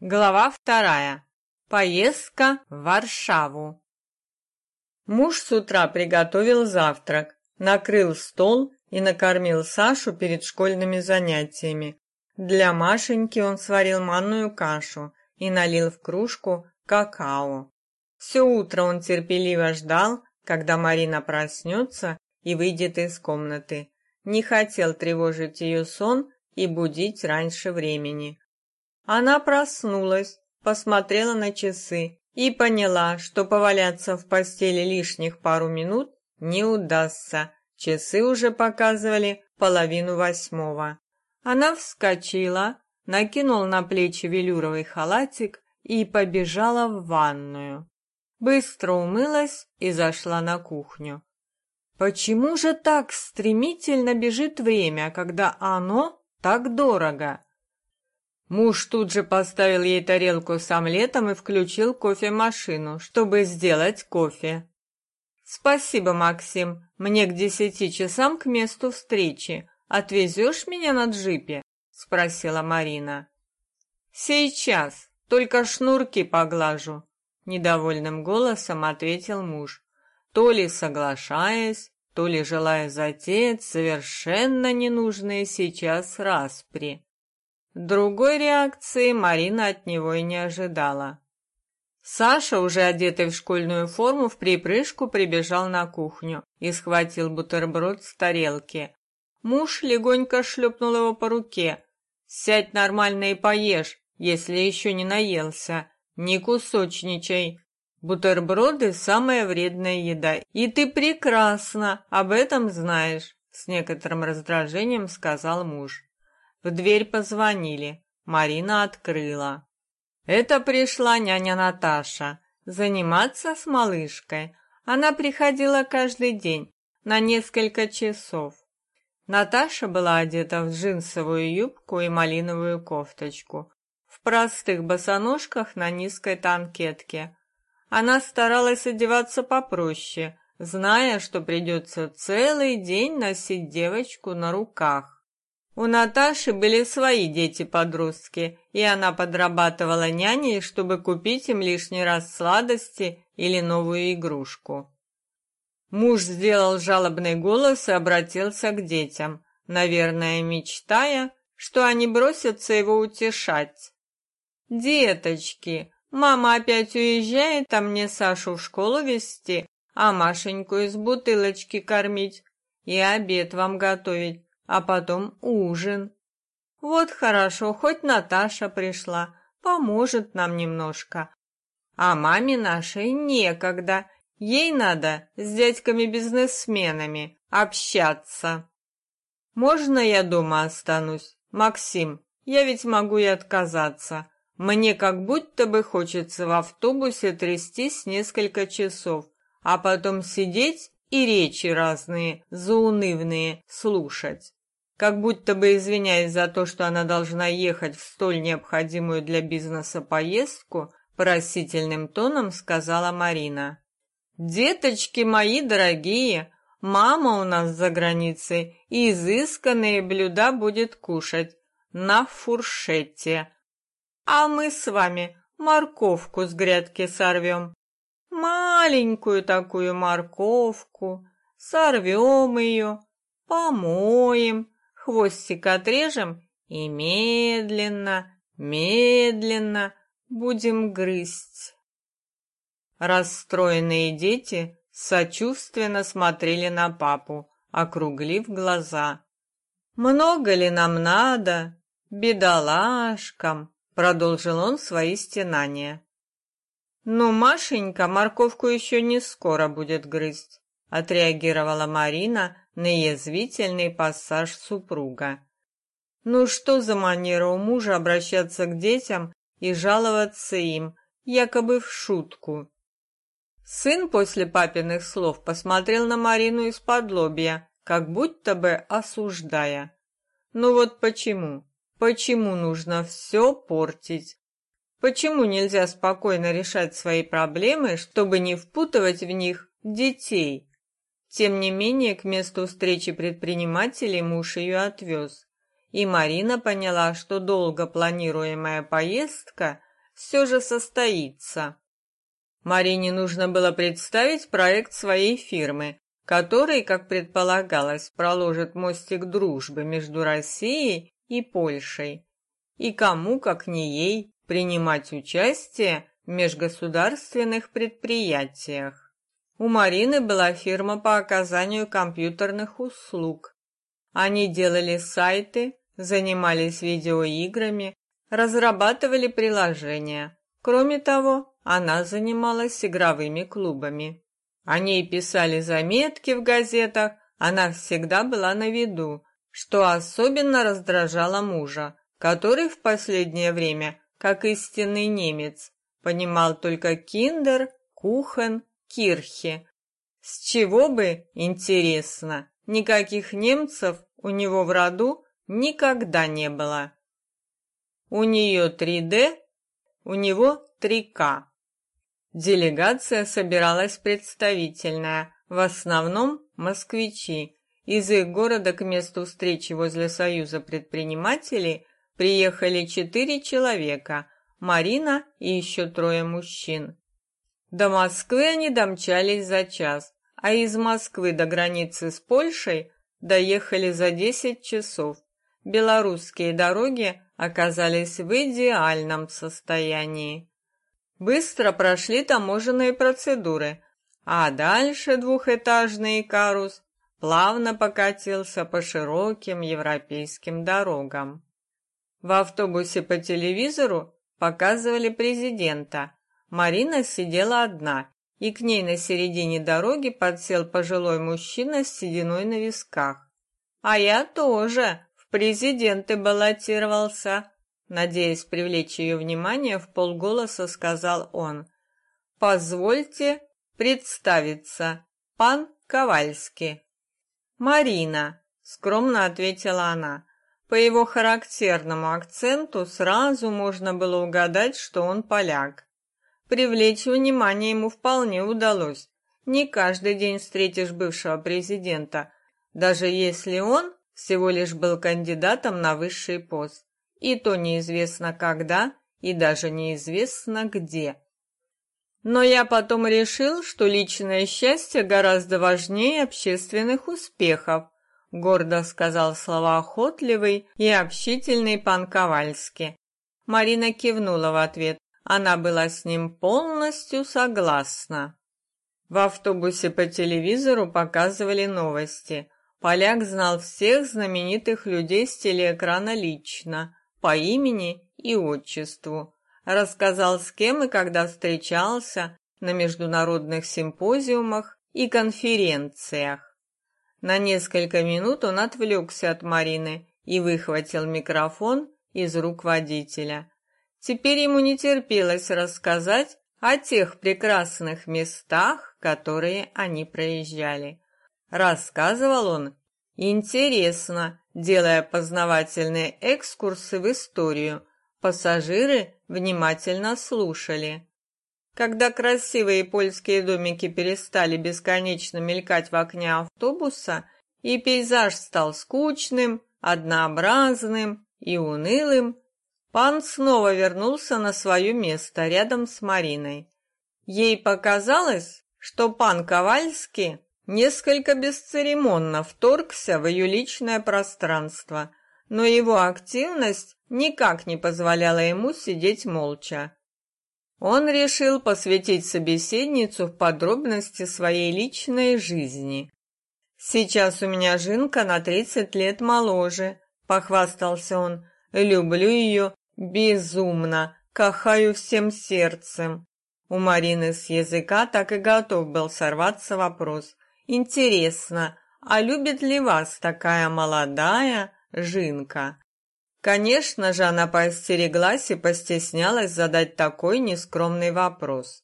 Глава вторая. Поездка в Варшаву. Муж с утра приготовил завтрак, накрыл стол и накормил Сашу перед школьными занятиями. Для Машеньки он сварил манную кашу и налил в кружку какао. Все утро он терпеливо ждал, когда Марина проснется и выйдет из комнаты. Не хотел тревожить ее сон и будить раньше времени. Она проснулась, посмотрела на часы и поняла, что поваляться в постели лишних пару минут не удастся. Часы уже показывали половину восьмого. Она вскочила, накинула на плечи велюровый халатик и побежала в ванную. Быстро умылась и зашла на кухню. Почему же так стремительно бежит время, когда оно так дорого? Муж тут же поставил ей тарелку с омлетом и включил кофемашину, чтобы сделать кофе. «Спасибо, Максим. Мне к десяти часам к месту встречи. Отвезешь меня на джипе?» — спросила Марина. «Сейчас. Только шнурки поглажу», — недовольным голосом ответил муж, то ли соглашаясь, то ли желая затеять совершенно ненужные сейчас распри. Другой реакции Марина от него и не ожидала. Саша, уже одетый в школьную форму, в припрыжку прибежал на кухню и схватил бутерброд с тарелки. Муж легонько шлепнул его по руке. «Сядь нормально и поешь, если еще не наелся. Не кусочничай. Бутерброды – самая вредная еда, и ты прекрасно об этом знаешь», – с некоторым раздражением сказал муж. В дверь позвонили. Марина открыла. Это пришла няня Наташа заниматься с малышкой. Она приходила каждый день на несколько часов. Наташа была одета в джинсовую юбку и малиновую кофточку, в простых босоножках на низкой танкетке. Она старалась одеваться попроще, зная, что придется целый день носить девочку на руках. У Наташи были свои дети-подростки, и она подрабатывала няней, чтобы купить им лишний раз сладости или новую игрушку. Муж сделал жалобный голос и обратился к детям, наверное, мечтая, что они бросятся его утешать. «Деточки, мама опять уезжает, а мне Сашу в школу везти, а Машеньку из бутылочки кормить и обед вам готовить а потом ужин. Вот хорошо, хоть Наташа пришла, поможет нам немножко. А маме нашей некогда, ей надо с дядьками-бизнесменами общаться. Можно я дома останусь, Максим? Я ведь могу и отказаться. Мне как будто бы хочется в автобусе трястись несколько часов, а потом сидеть и речи разные, заунывные, слушать как будто бы извиняясь за то, что она должна ехать в столь необходимую для бизнеса поездку, просительным тоном сказала Марина. «Деточки мои дорогие, мама у нас за границей, и изысканные блюда будет кушать на фуршете. А мы с вами морковку с грядки сорвем. Маленькую такую морковку, сорвем ее, помоем, хвостик отрежем и медленно, медленно будем грызть. Расстроенные дети сочувственно смотрели на папу, округлив глаза. «Много ли нам надо, бедолашкам?» — продолжил он свои стенания. «Ну, Машенька морковку еще не скоро будет грызть», — отреагировала Марина, на язвительный пассаж супруга. Ну что за манера у мужа обращаться к детям и жаловаться им, якобы в шутку? Сын после папиных слов посмотрел на Марину из-под лобья, как будто бы осуждая. Ну вот почему? Почему нужно все портить? Почему нельзя спокойно решать свои проблемы, чтобы не впутывать в них детей? Тем не менее, к месту встречи предпринимателей муж ее отвез. И Марина поняла, что долго планируемая поездка все же состоится. Марине нужно было представить проект своей фирмы, который, как предполагалось, проложит мостик дружбы между Россией и Польшей. И кому, как не ей, принимать участие в межгосударственных предприятиях. У Марины была фирма по оказанию компьютерных услуг. Они делали сайты, занимались видеоиграми, разрабатывали приложения. Кроме того, она занималась игровыми клубами. О ней писали заметки в газетах, она всегда была на виду, что особенно раздражало мужа, который в последнее время, как истинный немец, понимал только киндер, кухен, кирхи. С чего бы, интересно, никаких немцев у него в роду никогда не было. У нее 3D, у него 3К. Делегация собиралась представительная, в основном москвичи. Из их города к месту встречи возле Союза предпринимателей приехали четыре человека, Марина и еще трое мужчин. До Москвы они домчались за час, а из Москвы до границы с Польшей доехали за 10 часов. Белорусские дороги оказались в идеальном состоянии. Быстро прошли таможенные процедуры, а дальше двухэтажный карус плавно покатился по широким европейским дорогам. В автобусе по телевизору показывали президента. Марина сидела одна, и к ней на середине дороги подсел пожилой мужчина с сединой на висках. А я тоже в президенты баллотировался, Надеясь привлечь ее внимание, в полголоса сказал он. «Позвольте представиться, пан Ковальский». «Марина», — скромно ответила она. По его характерному акценту сразу можно было угадать, что он поляк. Привлечь внимание ему вполне удалось. Не каждый день встретишь бывшего президента, даже если он всего лишь был кандидатом на высший пост и то неизвестно когда и даже неизвестно где. Но я потом решил, что личное счастье гораздо важнее общественных успехов, гордо сказал словоохотливый и общительный пан Ковальский. Марина кивнула в ответ. Она была с ним полностью согласна. В автобусе по телевизору показывали новости. Поляк знал всех знаменитых людей с телеэкрана лично по имени и отчеству, рассказал, с кем и когда встречался на международных симпозиумах и конференциях. На несколько минут он отвлекся от Марины и выхватил микрофон из рук водителя. Теперь ему не терпелось рассказать о тех прекрасных местах, которые они проезжали. Рассказывал он интересно, делая познавательные экскурсы в историю. Пассажиры внимательно слушали. Когда красивые польские домики перестали бесконечно мелькать в окне автобуса, и пейзаж стал скучным, однообразным и унылым, пан снова вернулся на свое место рядом с Мариной. Ей показалось, что пан Ковальский несколько бесцеремонно вторгся в ее личное пространство, но его активность никак не позволяла ему сидеть молча. Он решил посвятить собеседницу в подробности своей личной жизни. «Сейчас у меня жинка на тридцать лет моложе», — похвастался он. «Люблю ее безумно, кахаю всем сердцем». У Марины с языка так и готов был сорваться вопрос. Интересно, а любит ли вас такая молодая жинка? Конечно же, она поостереглась и постеснялась задать такой нескромный вопрос.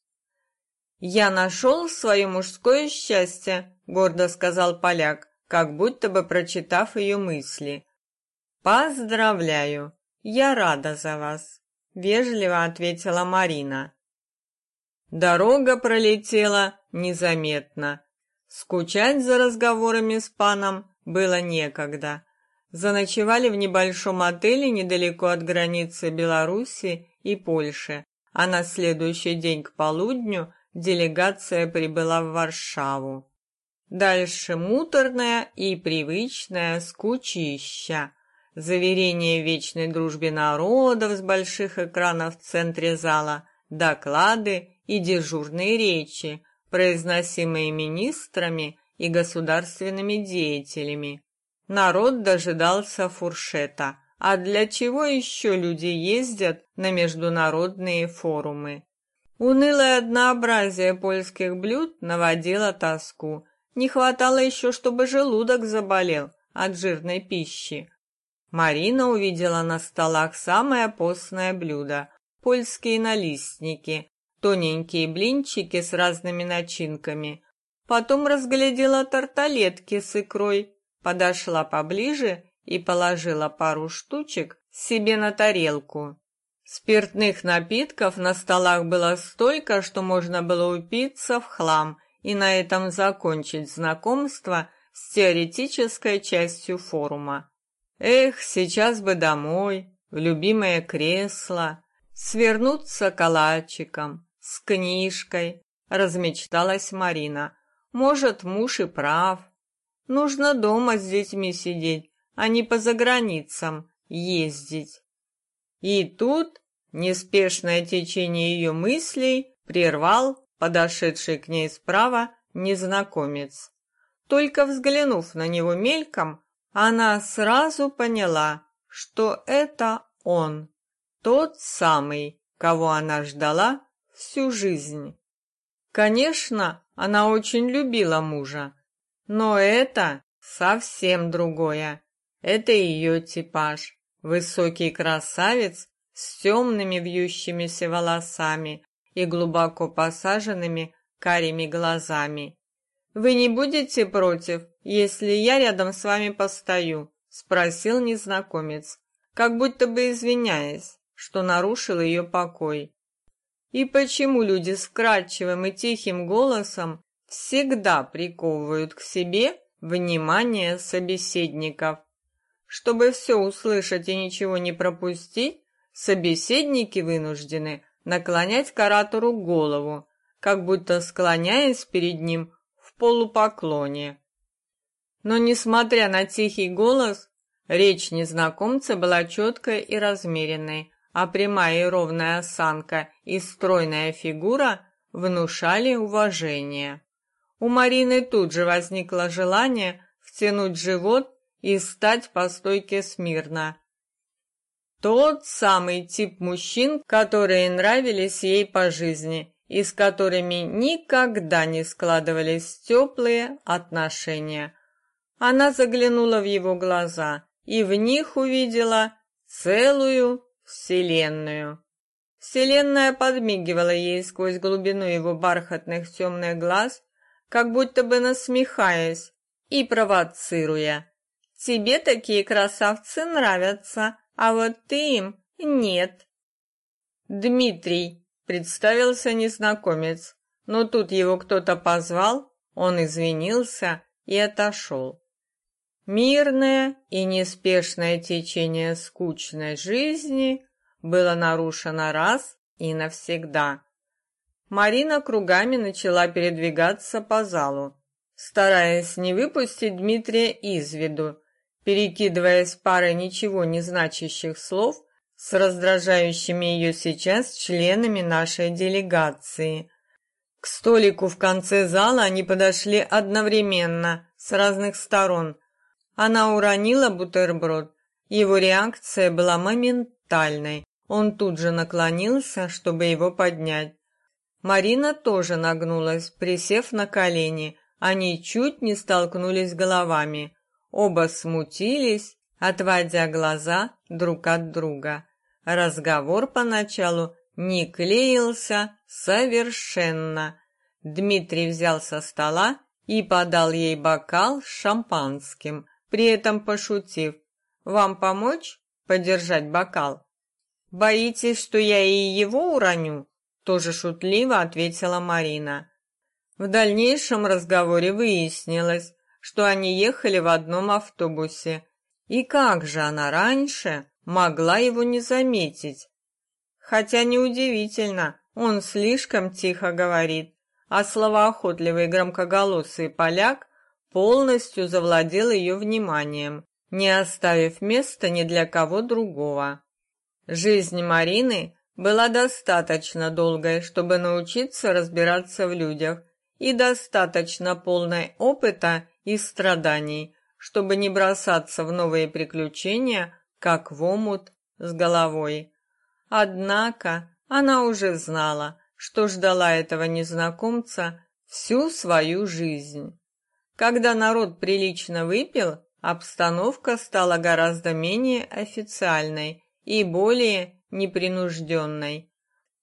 «Я нашел свое мужское счастье», — гордо сказал поляк, как будто бы прочитав ее мысли. «Поздравляю, я рада за вас», — вежливо ответила Марина. Дорога пролетела незаметно. Скучать за разговорами с паном было некогда. Заночевали в небольшом отеле недалеко от границы Беларуси и Польши, а на следующий день к полудню делегация прибыла в Варшаву. Дальше муторная и привычная скучища. Заверение в вечной дружбе народов с больших экранов в центре зала, доклады и дежурные речи, произносимые министрами и государственными деятелями. Народ дожидался фуршета. А для чего еще люди ездят на международные форумы? Унылое однообразие польских блюд наводило тоску. Не хватало еще, чтобы желудок заболел от жирной пищи. Марина увидела на столах самое постное блюдо – польские налистники, тоненькие блинчики с разными начинками. Потом разглядела тарталетки с икрой, подошла поближе и положила пару штучек себе на тарелку. Спиртных напитков на столах было столько, что можно было упиться в хлам и на этом закончить знакомство с теоретической частью форума. Эх, сейчас бы домой, в любимое кресло, свернуться калачиком, с книжкой, размечталась Марина. Может, муж и прав. Нужно дома с детьми сидеть, а не по заграницам ездить. И тут неспешное течение ее мыслей прервал подошедший к ней справа незнакомец. Только взглянув на него мельком, она сразу поняла, что это он, тот самый, кого она ждала всю жизнь. Конечно, она очень любила мужа, но это совсем другое. Это ее типаж. Высокий красавец с темными вьющимися волосами и глубоко посаженными карими глазами. Вы не будете против, если я рядом с вами постою? спросил незнакомец, как будто бы извиняясь, что нарушил ее покой. И почему люди с вкрадчивым и тихим голосом всегда приковывают к себе внимание собеседников? Чтобы все услышать и ничего не пропустить, собеседники вынуждены наклонять к оратору голову, как будто склоняясь перед ним полупоклоне. Но, несмотря на тихий голос, речь незнакомца была четкой и размеренной, а прямая и ровная осанка и стройная фигура внушали уважение. У Марины тут же возникло желание втянуть живот и стать по стойке смирно. Тот самый тип мужчин, которые нравились ей по жизни и с которыми никогда не складывались теплые отношения. Она заглянула в его глаза и в них увидела целую вселенную. Вселенная подмигивала ей сквозь глубину его бархатных темных глаз, как будто бы насмехаясь и провоцируя. Тебе такие красавцы нравятся, а вот ты им нет. Дмитрий, представился незнакомец, но тут его кто-то позвал, он извинился и отошел. Мирное и неспешное течение скучной жизни было нарушено раз и навсегда. Марина кругами начала передвигаться по залу, стараясь не выпустить Дмитрия из виду перекидываясь парой ничего не значащих слов с раздражающими ее сейчас членами нашей делегации. К столику в конце зала они подошли одновременно, с разных сторон. Она уронила бутерброд. Его реакция была моментальной. Он тут же наклонился, чтобы его поднять. Марина тоже нагнулась, присев на колени. Они чуть не столкнулись головами. Оба смутились, отводя глаза друг от друга. Разговор поначалу не клеился совершенно. Дмитрий взял со стола и подал ей бокал с шампанским, при этом пошутив: "Вам помочь подержать бокал?" "Боитесь, что я и его уроню?" тоже шутливо ответила Марина. В дальнейшем разговоре выяснилось, что они ехали в одном автобусе. И как же она раньше могла его не заметить? Хотя неудивительно, он слишком тихо говорит, а словоохотливый громкоголосый поляк полностью завладел ее вниманием, не оставив места ни для кого другого. Жизнь Марины была достаточно долгой, чтобы научиться разбираться в людях, и достаточно полной опыта и страданий, чтобы не бросаться в новые приключения, как в омут с головой. Однако она уже знала, что ждала этого незнакомца всю свою жизнь. Когда народ прилично выпил, обстановка стала гораздо менее официальной и более непринужденной.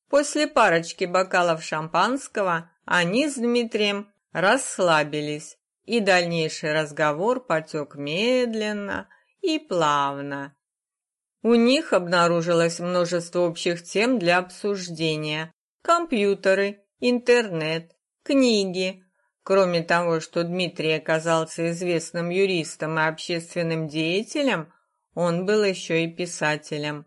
После парочки бокалов шампанского они с Дмитрием расслабились, и дальнейший разговор потек медленно и плавно. У них обнаружилось множество общих тем для обсуждения. Компьютеры, интернет, книги, Кроме того, что Дмитрий оказался известным юристом и общественным деятелем, он был еще и писателем.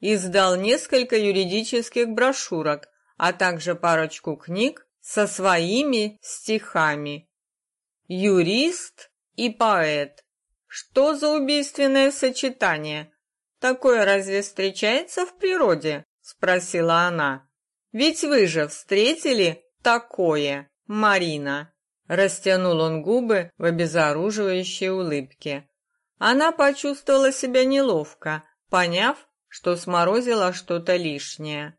Издал несколько юридических брошюрок, а также парочку книг со своими стихами. Юрист и поэт. Что за убийственное сочетание? Такое разве встречается в природе? спросила она. Ведь вы же встретили такое. Марина. Растянул он губы в обезоруживающей улыбке. Она почувствовала себя неловко, поняв, что сморозила что-то лишнее.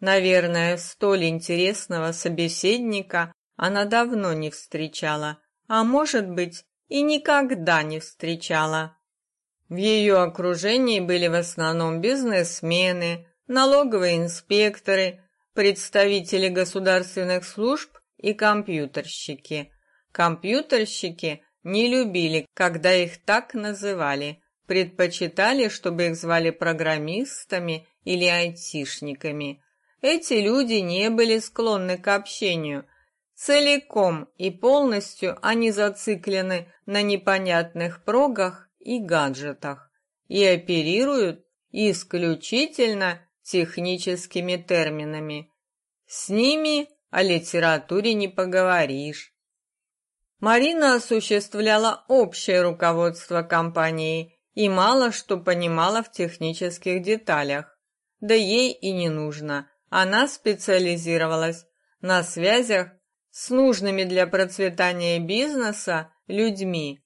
Наверное, столь интересного собеседника она давно не встречала, а может быть, и никогда не встречала. В ее окружении были в основном бизнесмены, налоговые инспекторы, представители государственных служб и компьютерщики. Компьютерщики не любили, когда их так называли, предпочитали, чтобы их звали программистами или айтишниками. Эти люди не были склонны к общению. Целиком и полностью они зациклены на непонятных прогах и гаджетах и оперируют исключительно техническими терминами. С ними о литературе не поговоришь. Марина осуществляла общее руководство компанией и мало что понимала в технических деталях. Да ей и не нужно. Она специализировалась на связях с нужными для процветания бизнеса людьми.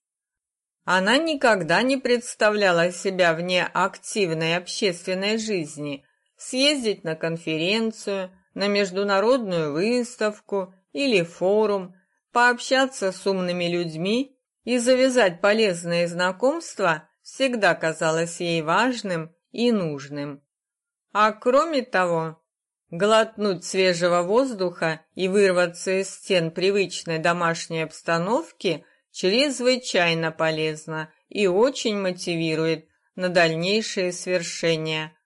Она никогда не представляла себя вне активной общественной жизни, съездить на конференцию – на международную выставку или форум, пообщаться с умными людьми и завязать полезные знакомства всегда казалось ей важным и нужным. А кроме того, глотнуть свежего воздуха и вырваться из стен привычной домашней обстановки чрезвычайно полезно и очень мотивирует на дальнейшие свершения.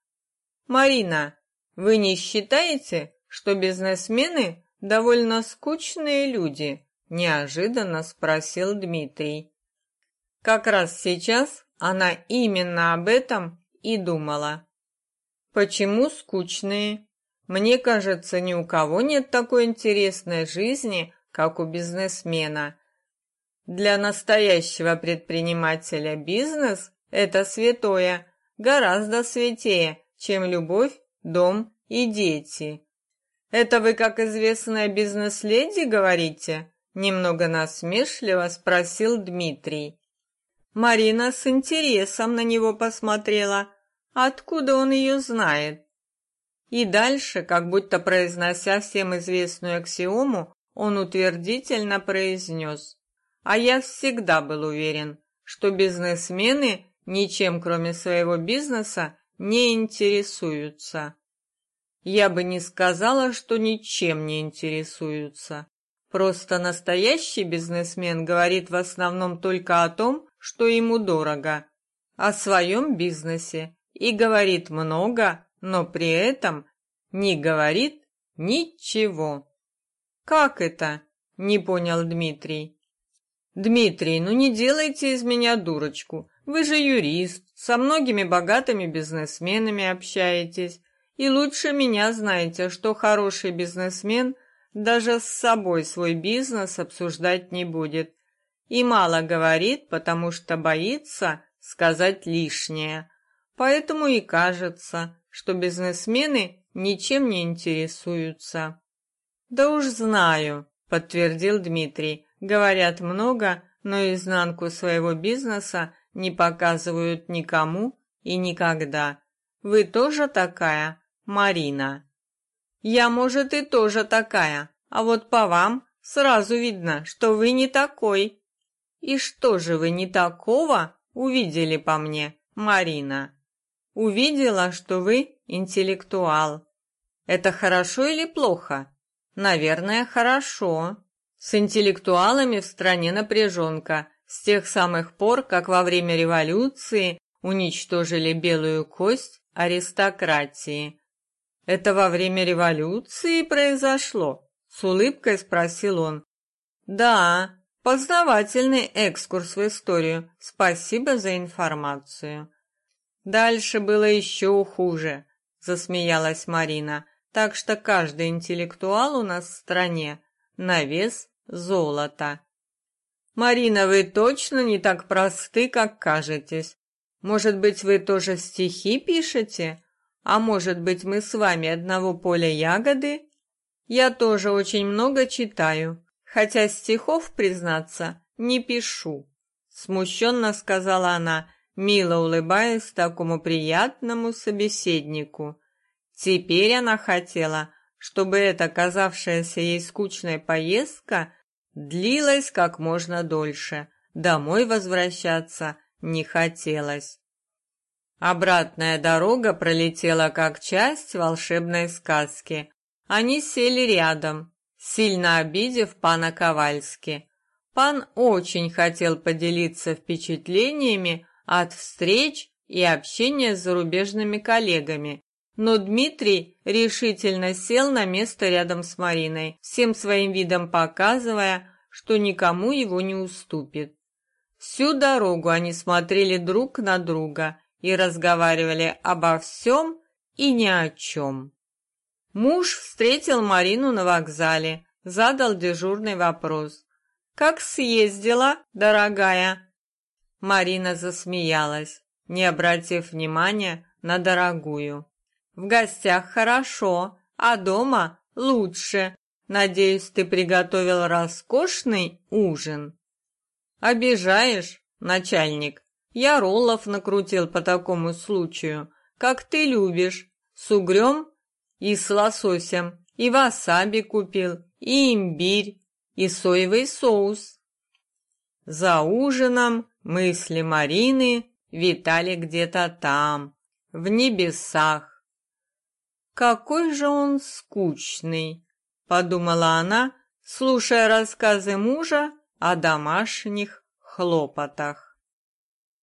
Марина, вы не считаете, что бизнесмены довольно скучные люди, неожиданно спросил Дмитрий. Как раз сейчас она именно об этом и думала. Почему скучные? Мне кажется, ни у кого нет такой интересной жизни, как у бизнесмена. Для настоящего предпринимателя бизнес это святое, гораздо святее, чем любовь, дом и дети. Это вы, как известная бизнес-леди, говорите? Немного насмешливо спросил Дмитрий. Марина с интересом на него посмотрела. Откуда он ее знает? И дальше, как будто произнося всем известную аксиому, он утвердительно произнес. А я всегда был уверен, что бизнесмены ничем, кроме своего бизнеса, не интересуются. Я бы не сказала, что ничем не интересуются. Просто настоящий бизнесмен говорит в основном только о том, что ему дорого, о своем бизнесе и говорит много, но при этом не говорит ничего. Как это? Не понял Дмитрий. Дмитрий, ну не делайте из меня дурочку. Вы же юрист, со многими богатыми бизнесменами общаетесь И лучше меня знаете, что хороший бизнесмен даже с собой свой бизнес обсуждать не будет. И мало говорит, потому что боится сказать лишнее. Поэтому и кажется, что бизнесмены ничем не интересуются. Да уж знаю, подтвердил Дмитрий. Говорят много, но изнанку своего бизнеса не показывают никому и никогда. Вы тоже такая, Марина? Я, может, и тоже такая, а вот по вам сразу видно, что вы не такой. И что же вы не такого увидели по мне, Марина? Увидела, что вы интеллектуал. Это хорошо или плохо? Наверное, хорошо. С интеллектуалами в стране напряженка с тех самых пор, как во время революции уничтожили белую кость аристократии. Это во время революции произошло? С улыбкой спросил он. Да, познавательный экскурс в историю. Спасибо за информацию. Дальше было еще хуже, засмеялась Марина. Так что каждый интеллектуал у нас в стране на вес золота. Марина, вы точно не так просты, как кажетесь. Может быть, вы тоже стихи пишете? А может быть, мы с вами одного поля ягоды? Я тоже очень много читаю, хотя стихов, признаться, не пишу. Смущенно сказала она, мило улыбаясь такому приятному собеседнику. Теперь она хотела, чтобы эта казавшаяся ей скучная поездка длилась как можно дольше. Домой возвращаться не хотелось. Обратная дорога пролетела как часть волшебной сказки. Они сели рядом, сильно обидев пана Ковальски. Пан очень хотел поделиться впечатлениями от встреч и общения с зарубежными коллегами, но Дмитрий решительно сел на место рядом с Мариной, всем своим видом показывая, что никому его не уступит. Всю дорогу они смотрели друг на друга и разговаривали обо всем и ни о чем. Муж встретил Марину на вокзале, задал дежурный вопрос. «Как съездила, дорогая?» Марина засмеялась, не обратив внимания на дорогую. В гостях хорошо, а дома лучше. Надеюсь, ты приготовил роскошный ужин. Обижаешь, начальник. Я роллов накрутил по такому случаю, как ты любишь, с угрём и с лососем, и васаби купил, и имбирь, и соевый соус. За ужином мысли Марины витали где-то там, в небесах. Какой же он скучный, подумала она, слушая рассказы мужа о домашних хлопотах.